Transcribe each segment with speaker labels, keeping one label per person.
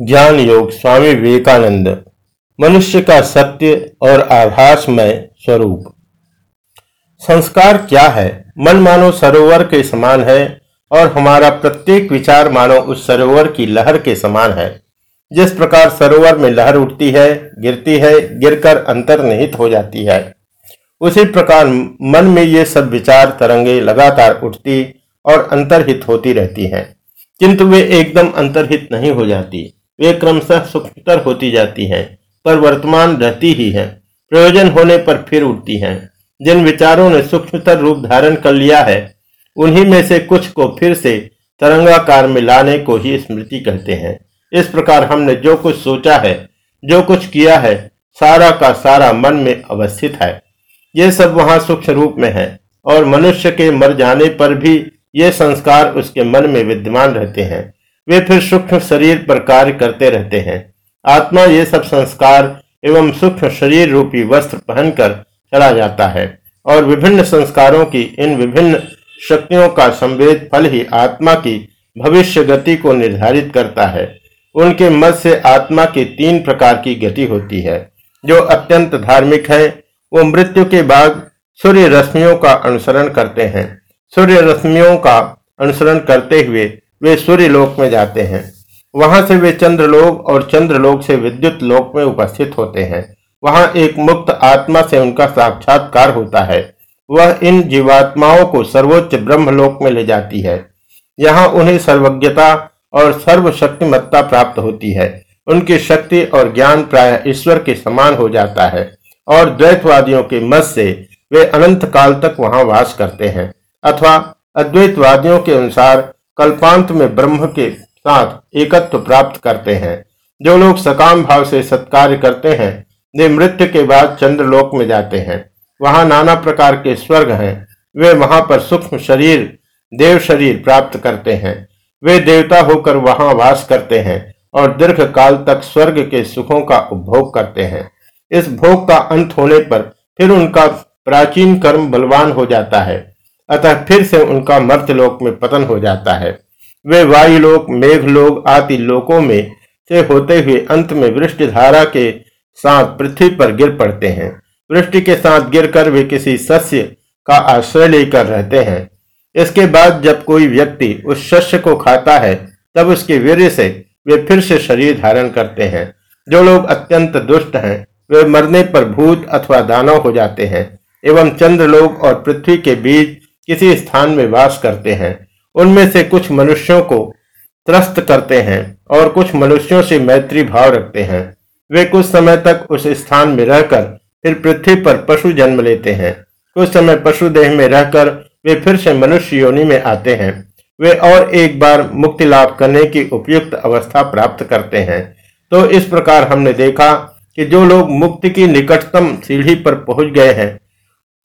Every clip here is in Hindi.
Speaker 1: ज्ञान योग स्वामी विवेकानंद, मनुष्य का सत्य और आभासमय स्वरूप। संस्कार क्या है? मन मानो सरोवर के समान है और हमारा प्रत्येक विचार मानो उस सरोवर की लहर के समान है। जिस प्रकार सरोवर में लहर उठती है, गिरती है, गिरकर अंतर्निहित हो जाती है, उसी प्रकार मन में ये सब विचार तरंगे लगातार उठती और अंतर्हित होती रहती हैं, किंतु वे एकदम अंतर्हित नहीं हो जाती। वे क्रमशः सूक्ष्मतर होती जाती हैं, पर वर्तमान रहती ही है। प्रयोजन होने पर फिर उठती हैं। जिन विचारों ने सूक्ष्मतर रूप धारण कर लिया है, उन्हीं में से कुछ को फिर से तरंगाकार में लाने को ही स्मृति कहते हैं। इस प्रकार हमने जो कुछ सोचा है, जो कुछ किया है, सारा का सारा मन में अवस्थित है। ये सब वहाँ सूक्ष्म रूप में है, और मनुष्य के मर जाने पर भी ये संस्कार उसके मन में विद्यमान रहते हैं। वे फिर सूक्ष्म शरीर पर कार्य करते रहते हैं। आत्मा ये सब संस्कार एवं सूक्ष्म शरीर रूपी वस्त्र पहनकर चला जाता है और विभिन्न संस्कारों की इन विभिन्न शक्तियों का संवेद फल ही आत्मा की भविष्य गति को निर्धारित करता है। उनके मत से आत्मा की तीन प्रकार की गति होती है, जो अत्यंत धार्मिक है। वो मृत्यु के बाद सूर्य रश्मियों का अनुसरण करते हैं। सूर्य रश्मियों का अनुसरण करते हुए वे सूर्य लोक में जाते हैं। वहाँ से वे चंद्रलोक और चंद्रलोक से विद्युत लोक में उपस्थित होते हैं। वहाँ एक मुक्त आत्मा से उनका साक्षात्कार होता है। वह इन जीवात्माओं को सर्वोच्च ब्रह्मलोक में ले जाती है। यहाँ उन्हें सर्वज्ञता और सर्वशक्तिमत्ता प्राप्त होती है। उनकी शक्ति और ज्ञान प्राय ईश्वर के समान हो जाता है और द्वैतवादियों के मत से वे अनंत काल तक वहाँ वास करते हैं। अथवा अद्वैतवादियों के अनुसार कल्पांत में ब्रह्म के साथ एकत्व प्राप्त करते हैं। जो लोग सकाम भाव से सत्कार्य करते हैं, वे मृत्यु के बाद चंद्रलोक में जाते हैं। वहाँ नाना प्रकार के स्वर्ग हैं। वे वहाँ पर सूक्ष्म शरीर, देव शरीर प्राप्त करते हैं। वे देवता होकर वहाँ वास करते हैं और दीर्घ काल तक स्वर्ग के सुखों का उपभोग करते हैं। इस भोग का अंत होने पर फिर उनका प्राचीन कर्म बलवान हो जाता है। अतः फिर से उनका मर्त्यलोक में पतन हो जाता है। वे वायुलोक मेघलोक आदि लोकों में से होते हुए अंत में वृष्टि धारा के साथ पृथ्वी पर गिर पड़ते हैं। वृष्टि के साथ गिरकर वे किसी सस्य का आश्रय लेकर रहते हैं। इसके बाद जब कोई व्यक्ति उस शस्य को खाता है, तब उसके वीर से वे फिर से शरीर धारण करते हैं। जो लोग अत्यंत दुष्ट हैं, वे मरने पर भूत अथवा दानव हो जाते हैं, एवं चंद्रलोक और पृथ्वी के बीच किसी स्थान में वास करते हैं। उनमें से कुछ मनुष्यों को त्रस्त करते हैं और कुछ मनुष्यों से मैत्री भाव रखते हैं। वे कुछ समय तक उस स्थान में रहकर फिर पृथ्वी पर पशु जन्म लेते हैं। कुछ समय पशु देह में रहकर वे फिर से मनुष्य योनि में आते हैं। वे और एक बार मुक्ति लाभ करने की उपयुक्त अवस्था प्राप्त करते हैं। तो इस प्रकार हमने देखा कि जो लोग मुक्ति की निकटतम सीढ़ी पर पहुँच गए हैं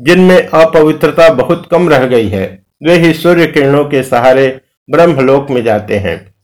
Speaker 1: जिनमें अपवित्रता बहुत कम रह गई है, वे ही सूर्य किरणों के सहारे ब्रह्मलोक में जाते हैं।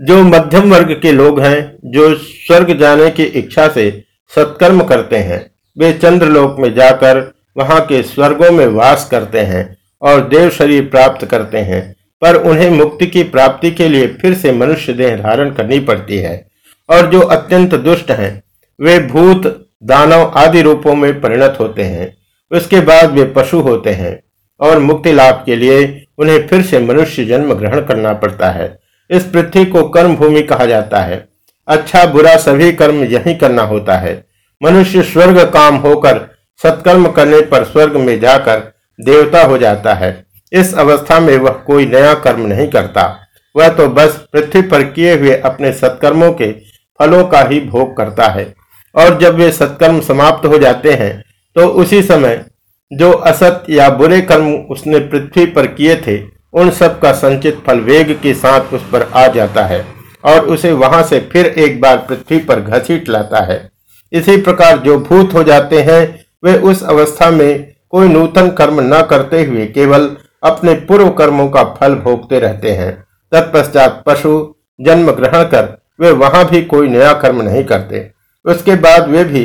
Speaker 1: जो मध्यम वर्ग के लोग हैं, जो स्वर्ग जाने की इच्छा से सत्कर्म करते हैं, वे चंद्रलोक में जाकर वहाँ के स्वर्गों में वास करते हैं और देव शरीर प्राप्त करते हैं, पर उन्हें मुक्ति की प्राप्ति के लिए फिर से मनुष्य देह धारण करनी पड़ती है। और जो अत्यंत दुष्ट हैं, वे भूत दानव आदि रूपों में परिणत होते हैं, उसके बाद वे पशु होते हैं और मुक्ति लाभ के लिए उन्हें फिर से मनुष्य जन्म ग्रहण करना पड़ता है। इस पृथ्वी को कर्म भूमि कहा जाता है। अच्छा बुरा सभी कर्म यही करना होता है। मनुष्य स्वर्ग काम होकर, सत्कर्म करने पर स्वर्ग में जाकर देवता हो जाता है। इस अवस्था में वह कोई नया कर्म नहीं करता। वह तो बस पृथ्वी पर किए हुए अपने सत्कर्मों के फलों का ही भोग करता है। और जब वे सत्कर्म समाप्त हो जाते हैं तो उसी समय जो असत या बुरे कर्म उसने पृथ्वी पर किए थे, उन सब का संचित फल वेग के साथ उस पर आ जाता है और उसे वहाँ से फिर एक बार पृथ्वी पर घसीट लाता है। इसी प्रकार जो भूत हो जाते हैं, वे उस अवस्था में कोई नूतन कर्म न करते हुए केवल अपने पूर्व कर्मों का फल भोगते रहते हैं। तत्पश्चात पशु जन्म ग्रहण कर वे वहाँ भी कोई नया कर्म नहीं करते। उसके बाद वे भी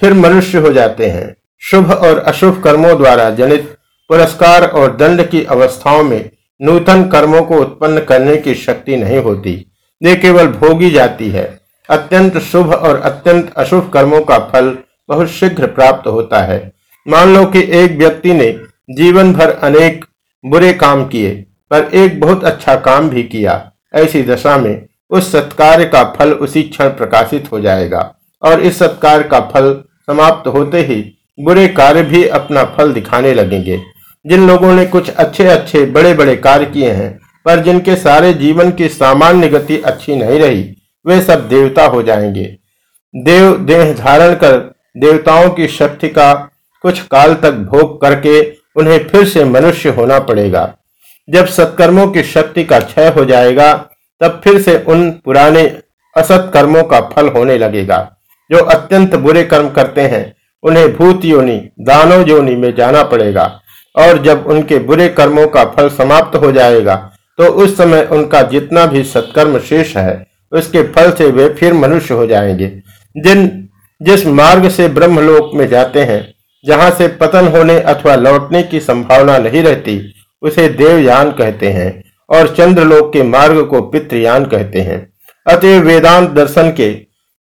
Speaker 1: फिर मनुष्य हो जाते हैं। शुभ और अशुभ कर्मों द्वारा जनित पुरस्कार और दंड की अवस्थाओं में नूतन कर्मों को उत्पन्न करने की शक्ति नहीं होती, वे केवल भोगी जाती है। अत्यंत शुभ और अत्यंत अशुभ कर्मों का फल बहुत शीघ्र प्राप्त होता है। मान लो कि एक व्यक्ति ने जीवन भर अनेक बुरे काम किए, पर एक बहुत अच्छा काम भी किया, ऐसी दशा में उस सत्कार का फल उसी क्षण प्रकाशित हो जाएगा। और इस सत्कार का फल समाप्त होते ही बुरे कार्य भी अपना फल दिखाने लगेंगे। जिन लोगों ने कुछ अच्छे अच्छे बड़े बड़े कार्य किए हैं, पर जिनके सारे जीवन की सामान्य गति अच्छी नहीं रही, वे सब देवता हो जाएँगे। देव, देह धारण कर देवताओं की शक्ति का कुछ काल तक भोग करके उन्हें फिर से मनुष्य होना पड़ेगा। जब सत्कर्मों की शक्ति का क्षय हो जाएगा तब फिर से उन पुराने असत कर्मों का फल होने लगेगा। जो अत्यंत बुरे कर्म करते हैं, उन्हें भूत योनि दानव योनि में जाना पड़ेगा। और जब उनके बुरे कर्मों का फल समाप्त हो जाएगा तो उस समय उनका जितना भी सत्कर्म शेष है, उसके फल से वे फिर मनुष्य हो जाएँगे। जिन, जिस मार्ग से ब्रह्मलोक में जाते हैं, जहाँ से पतन होने अथवा लौटने की संभावना नहीं रहती, उसे देवयान कहते हैं। और चंद्रलोक के मार्ग को पितृयान कहते हैं। अतः वेदांत दर्शन के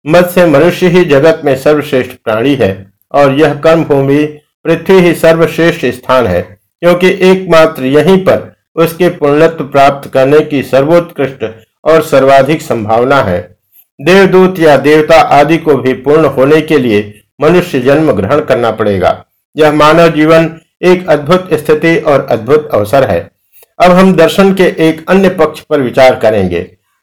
Speaker 1: मत से मनुष्य ही जगत में सर्वश्रेष्ठ प्राणी है और यह कर्म भूमि पृथ्वी ही सर्वश्रेष्ठ स्थान है, क्योंकि एकमात्र यहीं पर उसके पूर्णत्व प्राप्त करने की सर्वोत्कृष्ट और सर्वाधिक संभावना है। देवदूत या देवता आदि को भी पूर्ण होने के लिए मनुष्य जन्म ग्रहण करना पड़ेगा। यह मानव जीवन एक अद्भुत स्थिति और अद्भुत अवसर है। अब हम दर्शन के एक अन्य पक्ष पर विचार करेंगे।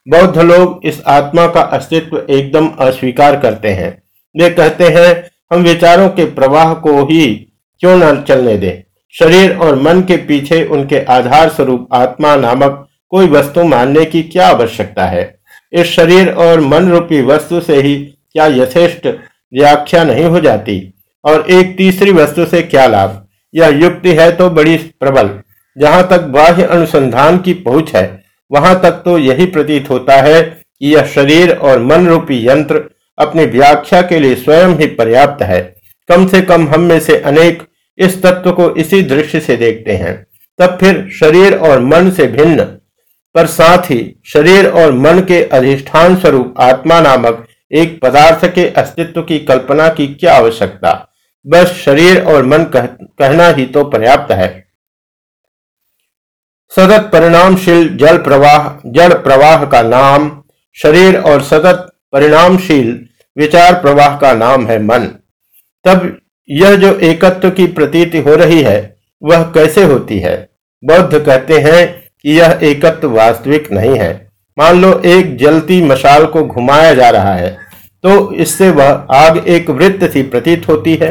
Speaker 1: बौद्ध लोग इस आत्मा का अस्तित्व एकदम अस्वीकार करते हैं। वे कहते हैं, हम विचारों के प्रवाह को ही क्यों न चलने दें? शरीर और मन के पीछे उनके आधार स्वरूप आत्मा नामक कोई वस्तु मानने की क्या आवश्यकता है? इस शरीर और मन रूपी वस्तु से ही क्या यथेष्ट व्याख्या नहीं हो जाती? और एक तीसरी वस्तु से क्या लाभ? यह युक्ति है तो बड़ी प्रबल। जहाँ तक बाह्य अनुसंधान की पहुँच है वहाँ तक तो यही प्रतीत होता है कि यह शरीर और मन रूपी यंत्र अपनी व्याख्या के लिए स्वयं ही पर्याप्त है। कम से कम हम में से अनेक इस तत्व को इसी दृश्य से देखते हैं। तब फिर शरीर और मन से भिन्न पर साथ ही शरीर और मन के अधिष्ठान स्वरूप आत्मा नामक एक पदार्थ के अस्तित्व की कल्पना की क्या आवश्यकता? बस शरीर और मन कह, कहना ही तो पर्याप्त है। सतत परिणामशील जल प्रवाह जल प्रवाह का नाम, शरीर और सतत परिणामशील विचार प्रवाह का नाम है मन। तब यह जो एकत्व की प्रतीति हो रही है, वह कैसे होती है? बौद्ध कहते हैं कि यह एकत्व वास्तविक नहीं है। मान लो एक जलती मशाल को घुमाया जा रहा है तो इससे वह आग एक वृत्त सी प्रतीत होती है।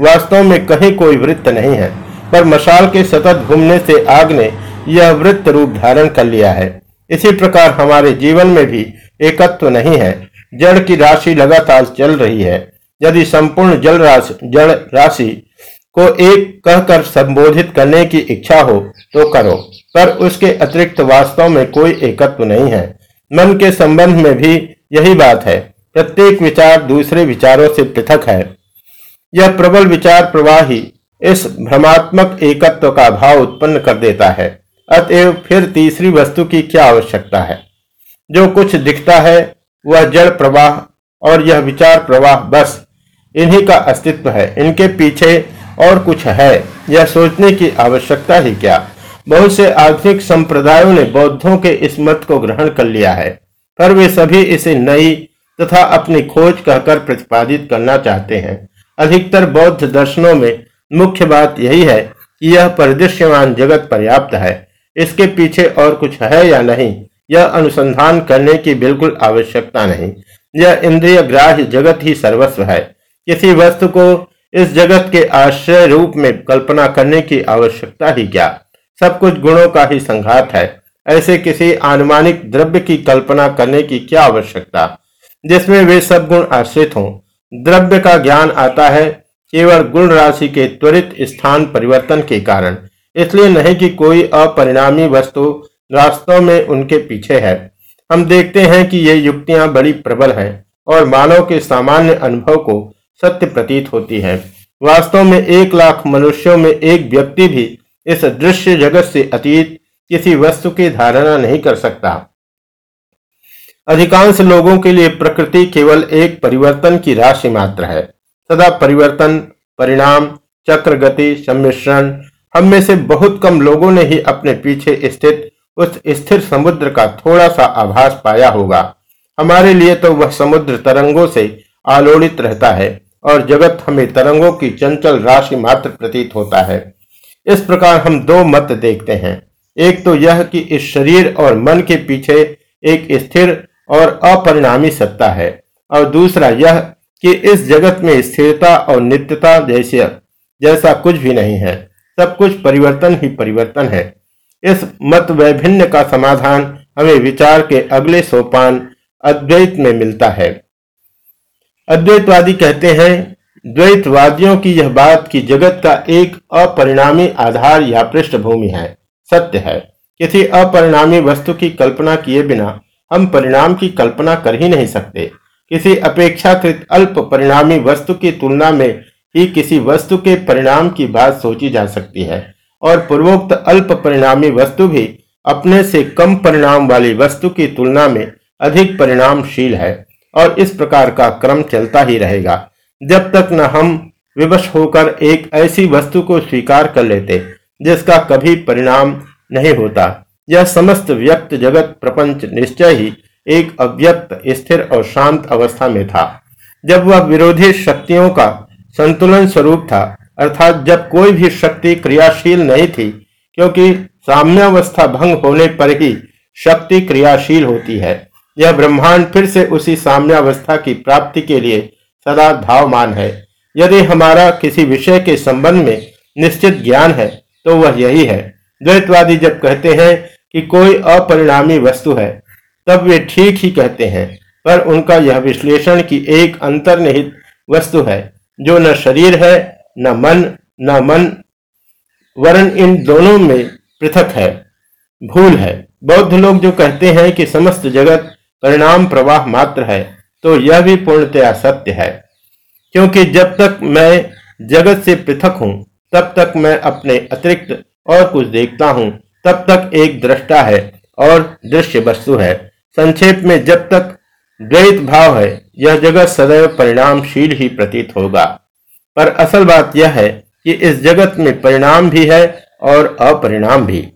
Speaker 1: वास्तव में कहीं कोई वृत्त नहीं है, पर मशाल के सतत घूमने से आग ने यह वृत्त रूप धारण कर लिया है। इसी प्रकार हमारे जीवन में भी एकत्व नहीं है। जड़ की राशि लगातार चल रही है। यदि संपूर्ण जल राशि, जड़ राशि को एक कहकर संबोधित करने की इच्छा हो तो करो। पर उसके अतिरिक्त वास्तव में कोई एकत्व नहीं है। मन के संबंध में भी यही बात है। प्रत्येक विचार दूसरे विचारों से पृथक है। यह प्रबल विचार प्रवाही इस भ्रमात्मक एकत्व का भाव उत्पन्न कर देता है। अतएव फिर तीसरी वस्तु की क्या आवश्यकता है? जो कुछ दिखता है, वह जड़ प्रवाह और यह विचार प्रवाह, बस इन्हीं का अस्तित्व है। इनके पीछे और कुछ है। यह सोचने की आवश्यकता ही क्या? बहुत से आधुनिक संप्रदायों ने बौद्धों के इस मत को ग्रहण कर लिया है, पर वे सभी इसे नई तथा अपनी खोज कहकर प्रतिपादित करना चाहते हैं। अधिकतर बौद्ध दर्शनों में मुख्य बात यही है कि यह परिदृश्यमान जगत पर्याप्त है। इसके पीछे और कुछ है या नहीं, यह अनुसंधान करने की बिल्कुल आवश्यकता नहीं। यह इंद्रिय ग्राह्य जगत ही सर्वस्व है। किसी वस्तु को इस जगत के आश्रय रूप में कल्पना करने की आवश्यकता ही क्या? सब कुछ गुणों का ही संघात है। ऐसे किसी अनुमानिक द्रव्य की कल्पना करने की क्या आवश्यकता? जिसमें वे सब गुण आश्रित हों। द्रव्य का ज्ञान आता है, केवल गुण राशि के त्वरित स्थान परिवर्तन के कारण। इसलिए नहीं कि कोई अपरिणामी वस्तु वास्तव में उनके पीछे है। हम देखते हैं कि ये युक्तियाँ बड़ी प्रबल हैं और मानव के सामान्य अनुभव को सत्य प्रतीत होती है। वास्तव में एक लाख मनुष्यों में एक व्यक्ति भी इस दृश्य जगत से अतीत किसी वस्तु की धारणा नहीं कर सकता। अधिकांश लोगों के लिए प्रकृति केवल एक परिवर्तन की राशि मात्र है। सदा परिवर्तन, परिणाम चक्र गति सम्मिश्रण हम में से बहुत कम लोगों ने ही अपने पीछे स्थित उस स्थिर समुद्र का थोड़ा सा आभास पाया होगा। हमारे लिए तो वह समुद्र तरंगों से आलोड़ित रहता है और जगत हमें तरंगों की चंचल राशि मात्र प्रतीत होता है। इस प्रकार हम दो मत देखते हैं। एक तो यह कि इस शरीर और मन के पीछे एक स्थिर और अपरिणामी सत्ता है और दूसरा यह कि इस जगत में स्थिरता और नित्यता जैसे जैसा कुछ भी नहीं है। सब कुछ परिवर्तन ही परिवर्तन है। इस मत वैभिन्न का समाधान हमें विचार के अगले सोपान अद्वैत में मिलता है। अद्वैतवादी कहते हैं, द्वैतवादियों की यह बात कि जगत का एक अपरिणामी आधार या पृष्ठभूमि है, सत्य है। किसी अपरिणामी वस्तु की कल्पना किए बिना हम परिणाम की कल्पना कर ही नहीं सकते। किसी अपेक्षाकृत अल्प परिणामी वस्तु की तुलना में ही किसी वस्तु के परिणाम की बात सोची जा सकती है। और पूर्वोक्त अल्प परिणामी वस्तु भी अपने से कम परिणाम वाली वस्तु की तुलना में अधिक परिणामशील है और इस प्रकार का क्रम चलता ही रहेगा। जब तक न हम विवश होकर एक ऐसी वस्तु को स्वीकार कर लेते, जिसका कभी परिणाम नहीं होता, यह समस्त व्यक्त जगत प्रपंच निश्चय ही एक अव्यक्त, स्थिर और शांत अवस्था में था। जब वह विरोधी शक्तियों का संतुलन स्वरूप था। अर्थात जब कोई भी शक्ति क्रियाशील नहीं थी, क्योंकि साम्यावस्था भंग होने पर ही शक्ति क्रियाशील होती है, यह ब्रह्मांड फिर से उसी साम्यावस्था की प्राप्ति के लिए सदा धावमान है। यदि हमारा किसी विषय के संबंध में निश्चित ज्ञान है तो वह यही है। द्वैतवादी जब कहते हैं कि कोई अपरिणामी वस्तु है, तब वे ठीक ही कहते हैं, पर उनका यह विश्लेषण की एक अंतर्निहित वस्तु है। जो न शरीर है, न मन न मन वर्ण इन दोनों में पृथक है, भूल है। बौद्ध लोग जो कहते हैं कि समस्त जगत परिणाम प्रवाह मात्र है तो यह भी पूर्णतया सत्य है। क्योंकि जब तक मैं जगत से पृथक हूँ, तब तक मैं अपने अतिरिक्त और कुछ देखता हूँ, तब तक एक दृष्टा है और दृश्य वस्तु है। संक्षेप में, जब तक द्वैत भाव है यह जगत सदैव परिणामशील ही प्रतीत होगा। पर असल बात यह है कि इस जगत में परिणाम भी है और अपरिणाम भी।